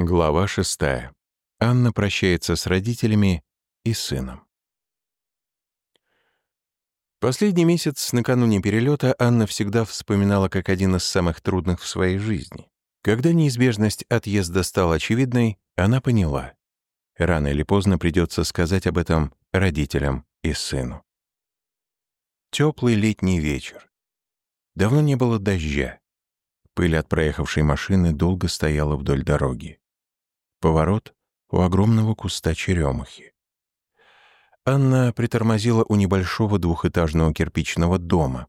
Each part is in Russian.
Глава шестая. Анна прощается с родителями и сыном. Последний месяц накануне перелета Анна всегда вспоминала как один из самых трудных в своей жизни. Когда неизбежность отъезда стала очевидной, она поняла. Рано или поздно придется сказать об этом родителям и сыну. Теплый летний вечер. Давно не было дождя. Пыль от проехавшей машины долго стояла вдоль дороги. Поворот у огромного куста черемухи. Анна притормозила у небольшого двухэтажного кирпичного дома,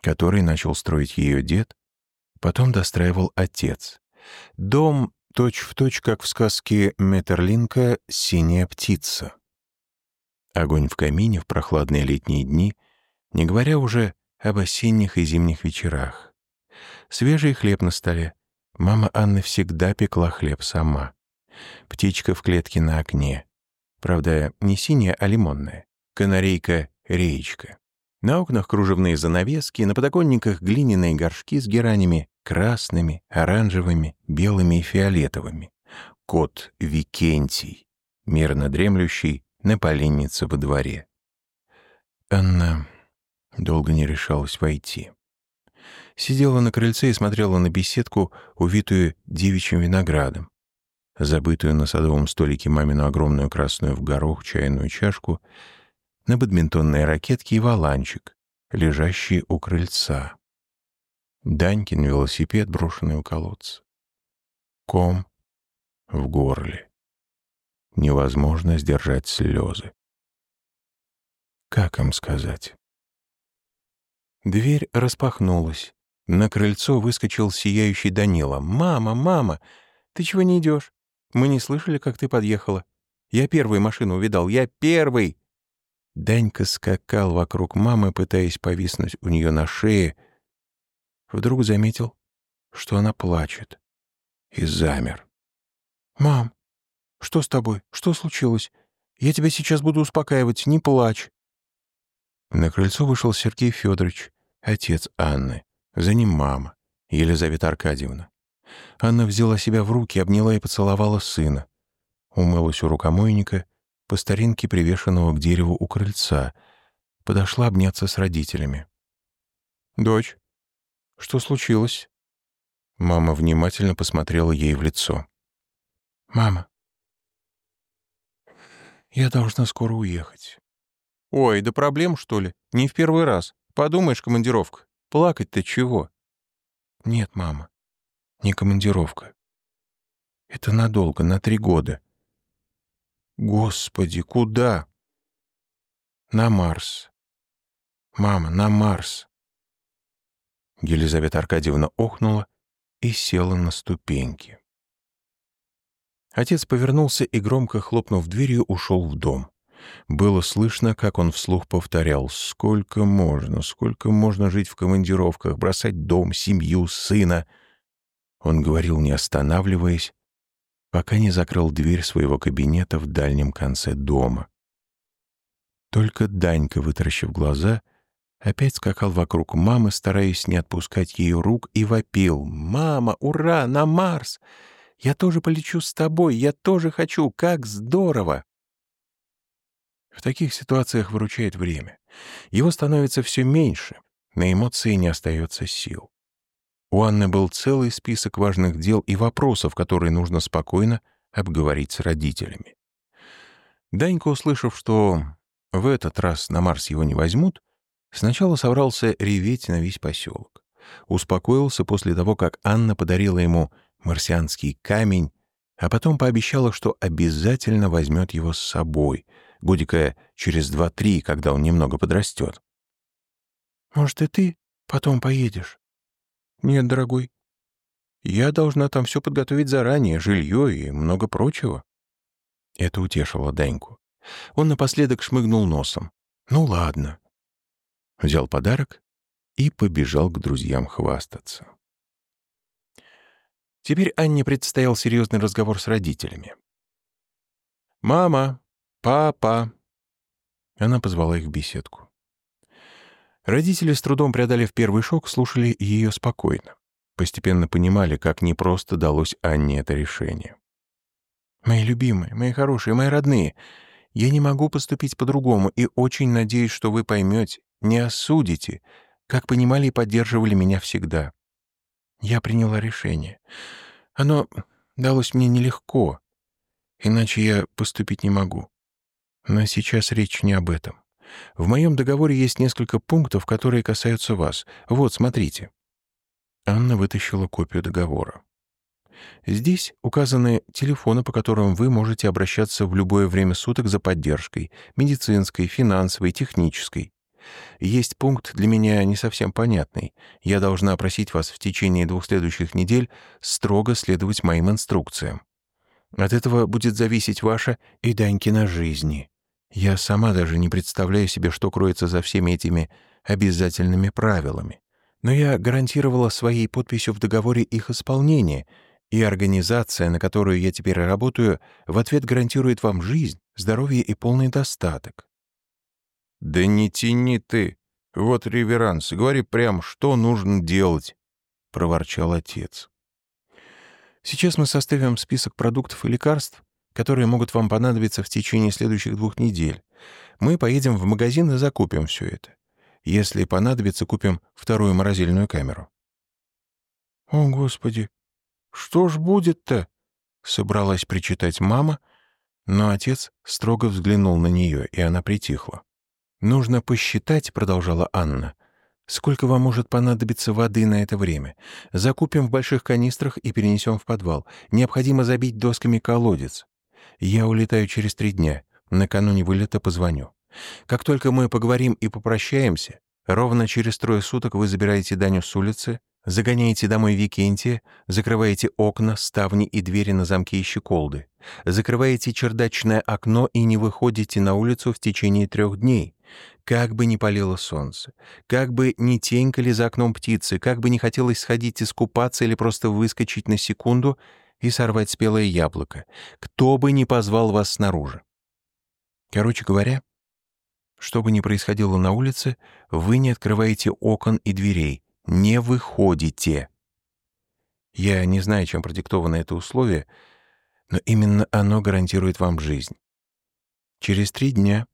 который начал строить ее дед, потом достраивал отец. Дом точь-в-точь, точь, как в сказке Метерлинка «Синяя птица». Огонь в камине в прохладные летние дни, не говоря уже об осенних и зимних вечерах. Свежий хлеб на столе. Мама Анны всегда пекла хлеб сама. Птичка в клетке на окне. Правда, не синяя, а лимонная. Канарейка-реечка. На окнах кружевные занавески, на подоконниках глиняные горшки с геранями, красными, оранжевыми, белыми и фиолетовыми. Кот Викентий, мирно дремлющий на поленнице во дворе. Анна долго не решалась войти. Сидела на крыльце и смотрела на беседку, увитую девичьим виноградом забытую на садовом столике мамину огромную красную в горох чайную чашку, на бадминтонные ракетки и валанчик, лежащий у крыльца. Данькин велосипед, брошенный у колодца. Ком в горле. Невозможно сдержать слезы. Как им сказать? Дверь распахнулась. На крыльцо выскочил сияющий Данила. «Мама, мама, ты чего не идешь? Мы не слышали, как ты подъехала. Я первый машину увидал, я первый!» Данька скакал вокруг мамы, пытаясь повиснуть у нее на шее. Вдруг заметил, что она плачет, и замер. «Мам, что с тобой? Что случилось? Я тебя сейчас буду успокаивать, не плачь!» На крыльцо вышел Сергей Федорович, отец Анны. За ним мама, Елизавета Аркадьевна. Анна взяла себя в руки, обняла и поцеловала сына. Умылась у рукомойника, по старинке привешенного к дереву у крыльца. Подошла обняться с родителями. «Дочь, что случилось?» Мама внимательно посмотрела ей в лицо. «Мама, я должна скоро уехать». «Ой, да проблем, что ли? Не в первый раз. Подумаешь, командировка. Плакать-то чего?» «Нет, мама. Не командировка. Это надолго, на три года. Господи, куда? На Марс. Мама, на Марс. Елизавета Аркадьевна охнула и села на ступеньки. Отец повернулся и, громко хлопнув дверью, ушел в дом. Было слышно, как он вслух повторял «Сколько можно, сколько можно жить в командировках, бросать дом, семью, сына?» Он говорил, не останавливаясь, пока не закрыл дверь своего кабинета в дальнем конце дома. Только Данька, вытаращив глаза, опять скакал вокруг мамы, стараясь не отпускать ее рук, и вопил. «Мама, ура, на Марс! Я тоже полечу с тобой, я тоже хочу, как здорово!» В таких ситуациях выручает время. Его становится все меньше, на эмоции не остается сил. У Анны был целый список важных дел и вопросов, которые нужно спокойно обговорить с родителями. Данька, услышав, что в этот раз на Марс его не возьмут, сначала собрался реветь на весь поселок. Успокоился после того, как Анна подарила ему марсианский камень, а потом пообещала, что обязательно возьмет его с собой, годика через два-три, когда он немного подрастет. «Может, и ты потом поедешь?» «Нет, дорогой. Я должна там все подготовить заранее, жилье и много прочего». Это утешило Даньку. Он напоследок шмыгнул носом. «Ну ладно». Взял подарок и побежал к друзьям хвастаться. Теперь Анне предстоял серьезный разговор с родителями. «Мама! Папа!» Она позвала их в беседку. Родители, с трудом преодолев первый шок, слушали ее спокойно. Постепенно понимали, как непросто далось Анне это решение. Мои любимые, мои хорошие, мои родные, я не могу поступить по-другому и очень надеюсь, что вы поймете, не осудите, как понимали и поддерживали меня всегда. Я приняла решение. Оно далось мне нелегко, иначе я поступить не могу. Но сейчас речь не об этом. В моем договоре есть несколько пунктов, которые касаются вас. Вот, смотрите». Анна вытащила копию договора. Здесь указаны телефоны, по которым вы можете обращаться в любое время суток за поддержкой, медицинской, финансовой, технической. Есть пункт для меня не совсем понятный. Я должна просить вас в течение двух следующих недель строго следовать моим инструкциям. От этого будет зависеть ваша и Данькина жизни. Я сама даже не представляю себе, что кроется за всеми этими обязательными правилами. Но я гарантировала своей подписью в договоре их исполнение, и организация, на которую я теперь работаю, в ответ гарантирует вам жизнь, здоровье и полный достаток. «Да не тяни ты! Вот реверанс, говори прям, что нужно делать!» — проворчал отец. «Сейчас мы составим список продуктов и лекарств, которые могут вам понадобиться в течение следующих двух недель. Мы поедем в магазин и закупим все это. Если понадобится, купим вторую морозильную камеру». «О, Господи! Что ж будет-то?» — собралась причитать мама, но отец строго взглянул на нее, и она притихла. «Нужно посчитать», — продолжала Анна, «сколько вам может понадобиться воды на это время. Закупим в больших канистрах и перенесем в подвал. Необходимо забить досками колодец. Я улетаю через три дня. Накануне вылета позвоню. Как только мы поговорим и попрощаемся, ровно через трое суток вы забираете Даню с улицы, Загоняете домой Викентия, закрываете окна, ставни и двери на замке и щеколды, закрываете чердачное окно и не выходите на улицу в течение трех дней, как бы ни палило солнце, как бы ни тенькали за окном птицы, как бы не хотелось сходить искупаться или просто выскочить на секунду и сорвать спелое яблоко, кто бы ни позвал вас снаружи. Короче говоря, что бы ни происходило на улице, вы не открываете окон и дверей, не выходите. Я не знаю, чем продиктовано это условие, но именно оно гарантирует вам жизнь. Через три дня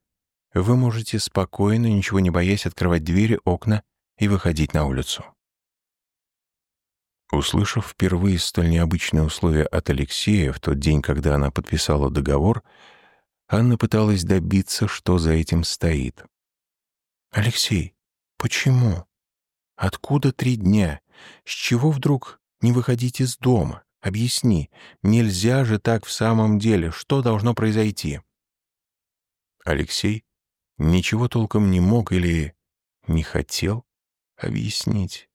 вы можете спокойно, ничего не боясь, открывать двери, окна и выходить на улицу. Услышав впервые столь необычные условия от Алексея в тот день, когда она подписала договор, Анна пыталась добиться, что за этим стоит. «Алексей, почему?» Откуда три дня? С чего вдруг не выходить из дома? Объясни, нельзя же так в самом деле. Что должно произойти? Алексей ничего толком не мог или не хотел объяснить.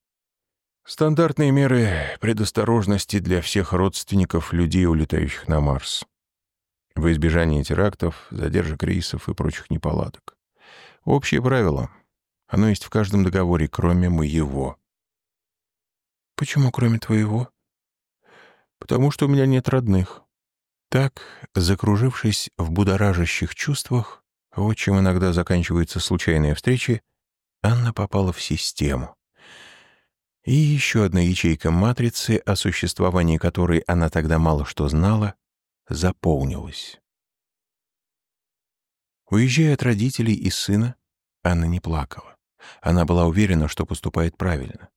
Стандартные меры предосторожности для всех родственников людей, улетающих на Марс. В избежание терактов, задержек рейсов и прочих неполадок. Общее правило — оно есть в каждом договоре, кроме моего. Почему кроме твоего? Потому что у меня нет родных. Так, закружившись в будоражащих чувствах, вот чем иногда заканчиваются случайные встречи, Анна попала в систему. И еще одна ячейка матрицы, о существовании которой она тогда мало что знала, заполнилась. Уезжая от родителей и сына, Анна не плакала. Она была уверена, что поступает правильно.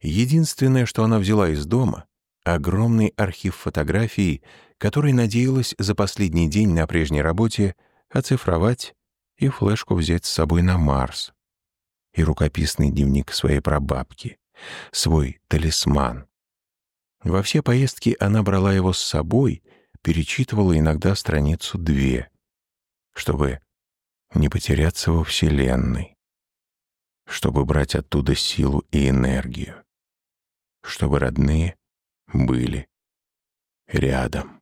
Единственное, что она взяла из дома — огромный архив фотографий, который надеялась за последний день на прежней работе оцифровать и флешку взять с собой на Марс. И рукописный дневник своей прабабки, свой талисман. Во все поездки она брала его с собой, перечитывала иногда страницу две, чтобы не потеряться во Вселенной чтобы брать оттуда силу и энергию, чтобы родные были рядом.